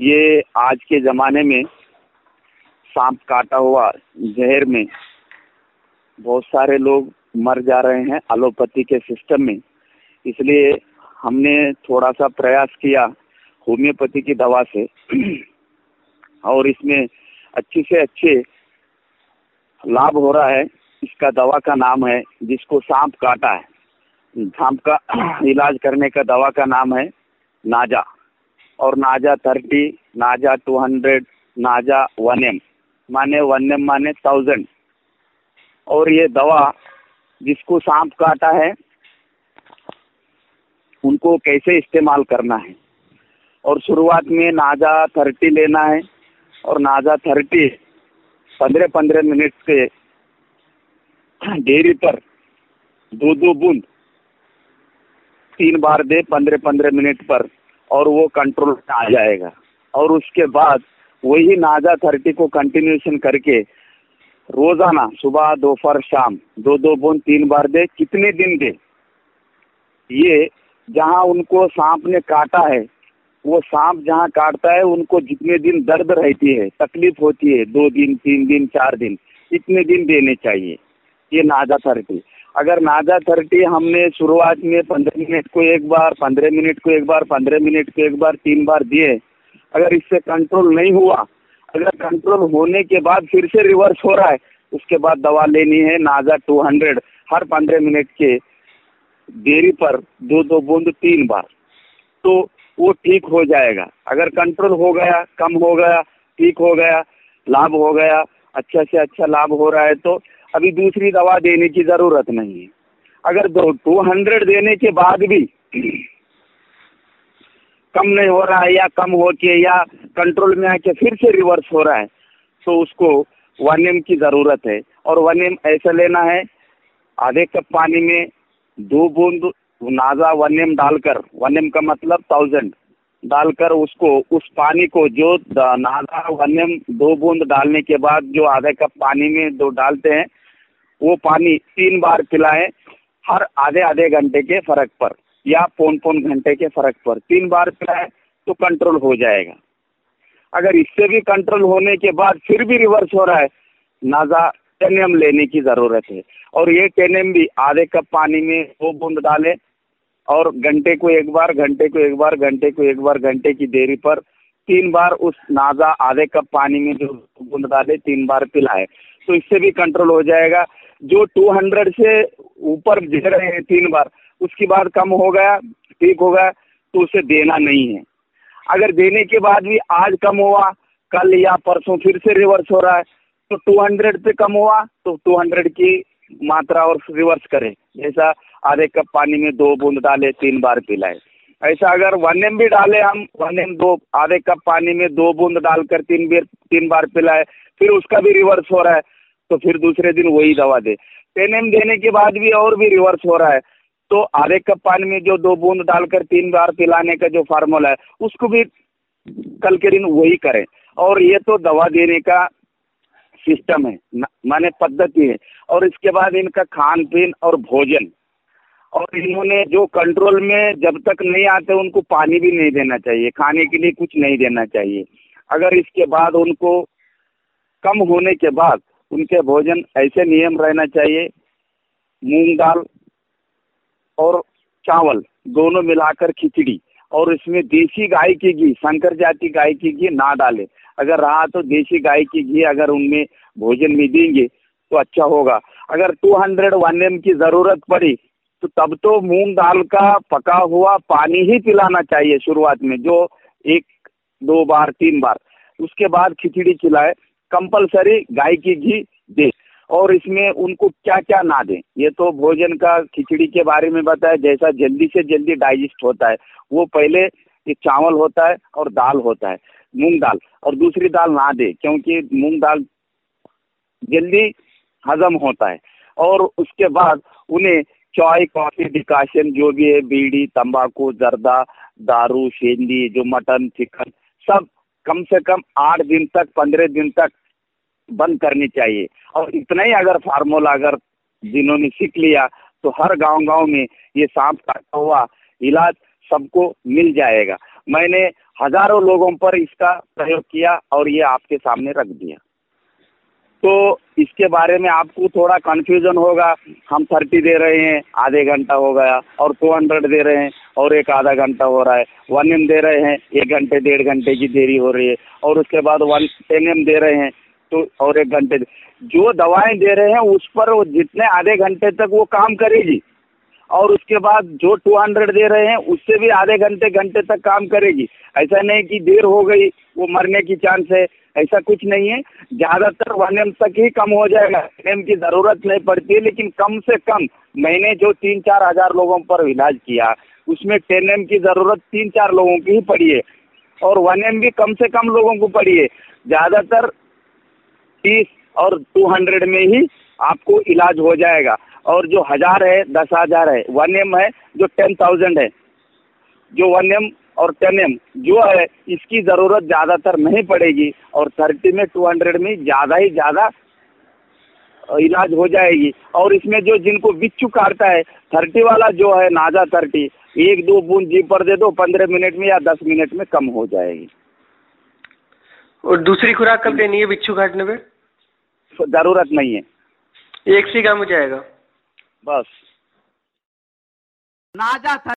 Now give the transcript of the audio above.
ये आज के जमाने में सांप काटा हुआ जहर में बहुत सारे लोग मर जा रहे हैं एलोपैथी के सिस्टम में। इसलिए हमने थोड़ा सा प्रयास किया होम्योपैथी की दवा से। और इसमें अच्छे से अच्छे लाभ हो रहा है। इसका दवा का नाम है, जिसको सांप काटा है। सांप का इलाज करने का दवा का नाम है नाजा। और नाजा थर्टी, नाजा टू हंड्रेड, नाजा वन एम। माने वन एम माने थाउज़ेंड और ये दवा जिसको सांप काटा है, उनको कैसे इस्तेमाल करना है? और शुरुआत में नाजा थर्टी लेना है, और नाजा थर्टी पंद्रह पंद्रह मिनट के डेरी पर दो दो बूंद तीन बार दे, पंद्रह पंद्रह मिनट पर। और वो कंट्रोल में आ जाएगा। और उसके बाद वही नाजा थर्टी को कंटिन्यूशन करके रोज़ाना सुबह, दोपहर, शाम, दो दो बूंद, तीन बार दे, कितने दिन दे? ये जहाँ उनको सांप ने काटा है, वो सांप जहाँ काटता है, उनको जितने दिन दर्द रहती है, तकलीफ़ होती है, दो दिन, तीन दिन, चार दिन, इतने दिन देने चाहिए। ये नाजा थर्टी अगर नाजा थर्टी हमने शुरुआत में पंद्रह मिनट को एक बार, पंद्रह मिनट को एक बार, पंद्रह मिनट को एक बार, तीन बार दिए, अगर इससे कंट्रोल नहीं हुआ, अगर कंट्रोल होने के बाद फिर से रिवर्स हो रहा है, उसके बाद दवा लेनी है नाजा टू हंड्रेड हर पंद्रह मिनट के देरी पर, दो दो बूंद तीन बार। तो वो ठीक हो जाएगा। अगर कंट्रोल हो गया, कम हो गया, ठीक हो गया, लाभ हो गया अच्छा से अच्छा लाभ हो रहा है तो अभी दूसरी दवा देने की ज़रूरत नहीं है। अगर दो टू हंड्रेड देने के बाद भी कम नहीं हो रहा है या कम हो के या कंट्रोल में आके फिर से रिवर्स हो रहा है तो उसको वन एम की ज़रूरत है। और वन एम ऐसा लेना है, आधे कप पानी में दो बूंद नाजा वन एम डालकर वन एम का मतलब थाउज़ेंड डालकर उसको, उस पानी को जो नाजा वन दो बूंद डालने के बाद जो आधे कप पानी में दो डालते हैं, वो पानी तीन बार पिलाएँ हर आधे आधे घंटे के फ़र्क पर या पौन पौन घंटे के फ़र्क पर। तीन बार पिलाएँ तो कंट्रोल हो जाएगा। अगर इससे भी कंट्रोल होने के बाद फिर भी रिवर्स हो रहा है, नाजा टेनियम लेने की ज़रूरत है। और ये टेनियम भी आधे कप पानी में दो बूंद डालें और घंटे को एक बार, घंटे को एक बार, घंटे को एक बार, घंटे की देरी पर तीन बार उस नाजा आधे कप पानी में जो बूंद डाले, तीन बार पिलाए। तो इससे भी कंट्रोल हो जाएगा। जो 200 से ऊपर दे रहे हैं तीन बार, उसके बाद कम हो गया, ठीक हो गया तो उसे देना नहीं है। अगर देने के बाद भी आज कम हुआ, कल या परसों फिर से रिवर्स हो रहा है तो 200 पे कम हुआ तो 200 की मात्रा और रिवर्स करें। जैसा आधे कप पानी में दो बूंद डाले, तीन बार पिलाए। ऐसा अगर वन एम भी डाले हम, वन एम दो, आधे कप पानी में दो बूंद डालकर तीन बार तीन बार पिलाए, फिर उसका भी रिवर्स हो रहा है तो फिर दूसरे दिन वही दवा दे। टेन एम देने के बाद भी और भी रिवर्स हो रहा है। तो आधे कप पानी में जो दो बूंद डालकर तीन बार पिलाने का जो फार्मूला है, उसको भी कल के दिन वही करें। और ये तो दवा देने का सिस्टम है माने पद्धति है। और इसके बाद इनका खान पीन और भोजन। और इन्होंने जो कंट्रोल में जब तक नहीं आते, उनको पानी भी नहीं देना चाहिए, खाने के लिए कुछ नहीं देना चाहिए। अगर इसके बाद उनको कम होने के बाद उनके भोजन ऐसे नियम रहना चाहिए, मूंग दाल और चावल दोनों मिलाकर खिचड़ी, और इसमें देसी गाय की घी शंकर जाति गाय की घी ना डाले। अगर रहा तो देसी गाय की घी अगर उनमें भोजन में देंगे तो अच्छा होगा। अगर 200 वन एम की ज़रूरत पड़ी तो तब तो मूंग दाल का पका हुआ पानी ही पिलाना चाहिए शुरुआत में, जो एक, दो बार, तीन बार। उसके बाद खिचड़ी खिलाए, कंपलसरी गाय की घी दे और इसमें उनको क्या क्या ना दें। ये तो भोजन का खिचड़ी के बारे में बताया, जैसा जल्दी से जल्दी डाइजेस्ट होता है, वो पहले चावल होता है और दाल होता है, मूंग दाल। और दूसरी दाल ना दे, क्योंकि मूंग दाल जल्दी हजम होता है। और उसके बाद उन्हें चाय, कॉफ़ी, डिकाशन, जो भी है, बीड़ी, तंबाकू, जर्दा, दारू शेंदी जो मटन, चिकन, सब कम से कम आठ दिन तक, पंद्रह दिन तक बंद करनी चाहिए। और इतना ही अगर फार्मूला अगर जिन्होंने सीख लिया तो हर गाँव गाँव में ये सांप काटा हुआ इलाज सबको मिल जाएगा। मैंने हज़ारों लोगों पर इसका प्रयोग किया और ये आपके सामने रख दिया। तो इसके बारे में आपको थोड़ा कंफ्यूजन होगा। हम थर्टी दे रहे हैं, आधे घंटा हो गया और टू हंड्रेड दे रहे हैं और एक आधा घंटा हो रहा है। वन एम दे रहे हैं, एक घंटे, डेढ़ घंटे की देरी हो रही है। और उसके बाद वन टेन एम दे रहे हैं तो और एक घंटे। जो दवाएँ दे रहे हैं, उस पर जितने आधे घंटे तक वो काम करेगी। और उसके बाद जो 200 दे रहे हैं, उससे भी आधे घंटे घंटे तक काम करेगी। ऐसा नहीं कि देर हो गई, वो मरने की चांस है। ऐसा कुछ नहीं है। ज़्यादातर वन एम तक ही कम हो जाएगा। वन एम की ज़रूरत नहीं पड़ती है, लेकिन कम से कम मैंने जो तीन चार हज़ार लोगों पर इलाज किया, उसमें टेन एम की ज़रूरत तीन चार लोगों की ही पड़ी है। और वन एम भी कम से कम लोगों को पड़ी है। ज़्यादातर तीस और टू हंड्रेड में ही आपको इलाज हो जाएगा। और जो हज़ार है दस हज़ार है वन एम है जो टेन थाउज़ेंड है जो वन एम और टेन एम जो है इसकी ज़रूरत ज़्यादातर नहीं पड़ेगी और थर्टी में टू हंड्रेड में ज़्यादा ही ज़्यादा इलाज हो जाएगी। और इसमें जो जिनको बिच्छू काटता है थर्टी वाला जो है नाजा थर्टी एक दो बूंद जी पर दे दो पंद्रह मिनट में या दस मिनट में कम हो जाएगी। और दूसरी खुराक कब देनी है बिच्छू काटने पे? ज़रूरत नहीं है। एक से काम हो जाएगा। बस। नाजा